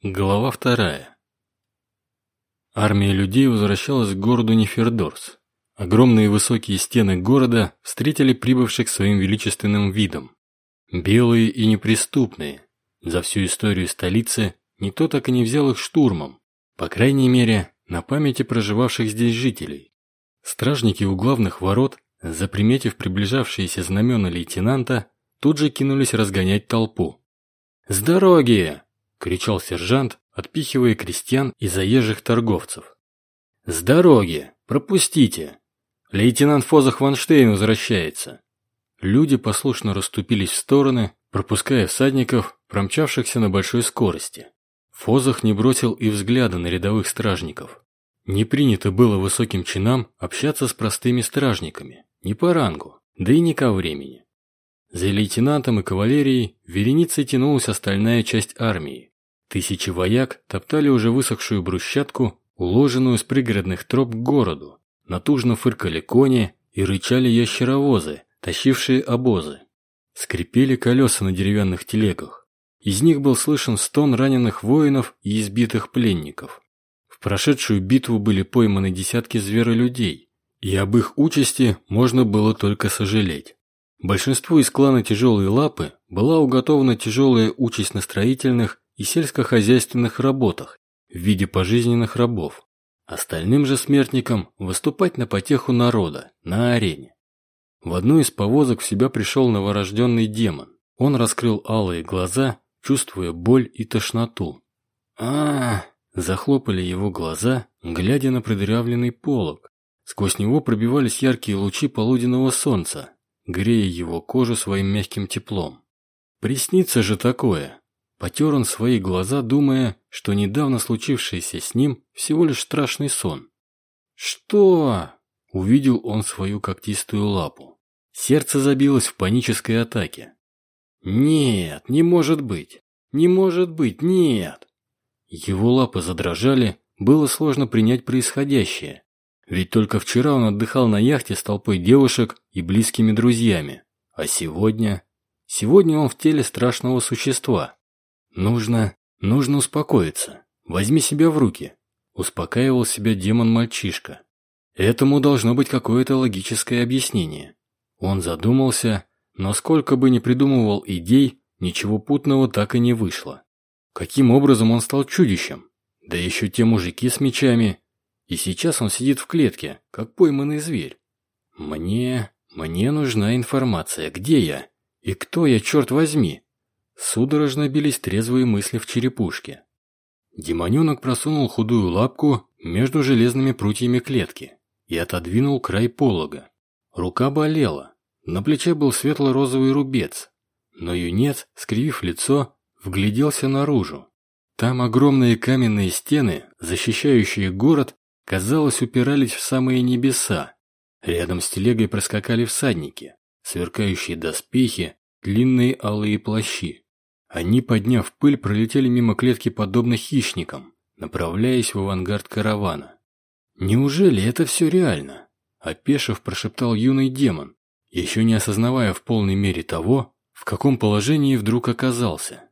Глава вторая. Армия людей возвращалась к городу Нефердорс. Огромные высокие стены города встретили прибывших своим величественным видом. Белые и неприступные. За всю историю столицы никто так и не взял их штурмом. По крайней мере, на памяти проживавших здесь жителей. Стражники у главных ворот, заприметив приближавшиеся знамена лейтенанта, тут же кинулись разгонять толпу. «С дороги!» – кричал сержант, отпихивая крестьян и заезжих торговцев. «С дороги! Пропустите! Лейтенант Фозах Ванштейн возвращается!» Люди послушно расступились в стороны, пропуская всадников, промчавшихся на большой скорости. Фозах не бросил и взгляда на рядовых стражников. Не принято было высоким чинам общаться с простыми стражниками, не по рангу, да и не ко времени. За лейтенантом и кавалерией вереницей тянулась остальная часть армии. Тысячи вояк топтали уже высохшую брусчатку, уложенную с пригородных троп к городу. Натужно фыркали кони и рычали ящеровозы, тащившие обозы. Скрипели колеса на деревянных телегах. Из них был слышен стон раненых воинов и избитых пленников. В прошедшую битву были пойманы десятки зверолюдей, и об их участи можно было только сожалеть. Большинству из клана «Тяжелые лапы» была уготована тяжелая участь на строительных и сельскохозяйственных работах в виде пожизненных рабов. Остальным же смертникам выступать на потеху народа, на арене. В одну из повозок в себя пришел новорожденный демон. Он раскрыл алые глаза, чувствуя боль и тошноту. а, Захлопали его глаза, глядя на продырявленный полог. Сквозь него пробивались яркие лучи полуденного солнца, грея его кожу своим мягким теплом. Приснится же такое. Потер он свои глаза, думая, что недавно случившееся с ним всего лишь страшный сон. «Что?» – увидел он свою когтистую лапу. Сердце забилось в панической атаке. «Нет, не может быть! Не может быть, нет!» Его лапы задрожали, было сложно принять происходящее. Ведь только вчера он отдыхал на яхте с толпой девушек и близкими друзьями. А сегодня... Сегодня он в теле страшного существа. Нужно... нужно успокоиться. Возьми себя в руки. Успокаивал себя демон-мальчишка. Этому должно быть какое-то логическое объяснение. Он задумался, но сколько бы ни придумывал идей, ничего путного так и не вышло. Каким образом он стал чудищем? Да еще те мужики с мечами, и сейчас он сидит в клетке, как пойманный зверь. Мне... мне нужна информация, где я? И кто я, черт возьми? Судорожно бились трезвые мысли в черепушке. Демоненок просунул худую лапку между железными прутьями клетки и отодвинул край полога. Рука болела, на плече был светло-розовый рубец, но юнец, скривив лицо, вгляделся наружу. Там огромные каменные стены, защищающие город, казалось, упирались в самые небеса. Рядом с телегой проскакали всадники, сверкающие доспехи, длинные алые плащи. Они, подняв пыль, пролетели мимо клетки подобно хищникам, направляясь в авангард каравана. «Неужели это все реально?» – опешив, прошептал юный демон, еще не осознавая в полной мере того, в каком положении вдруг оказался.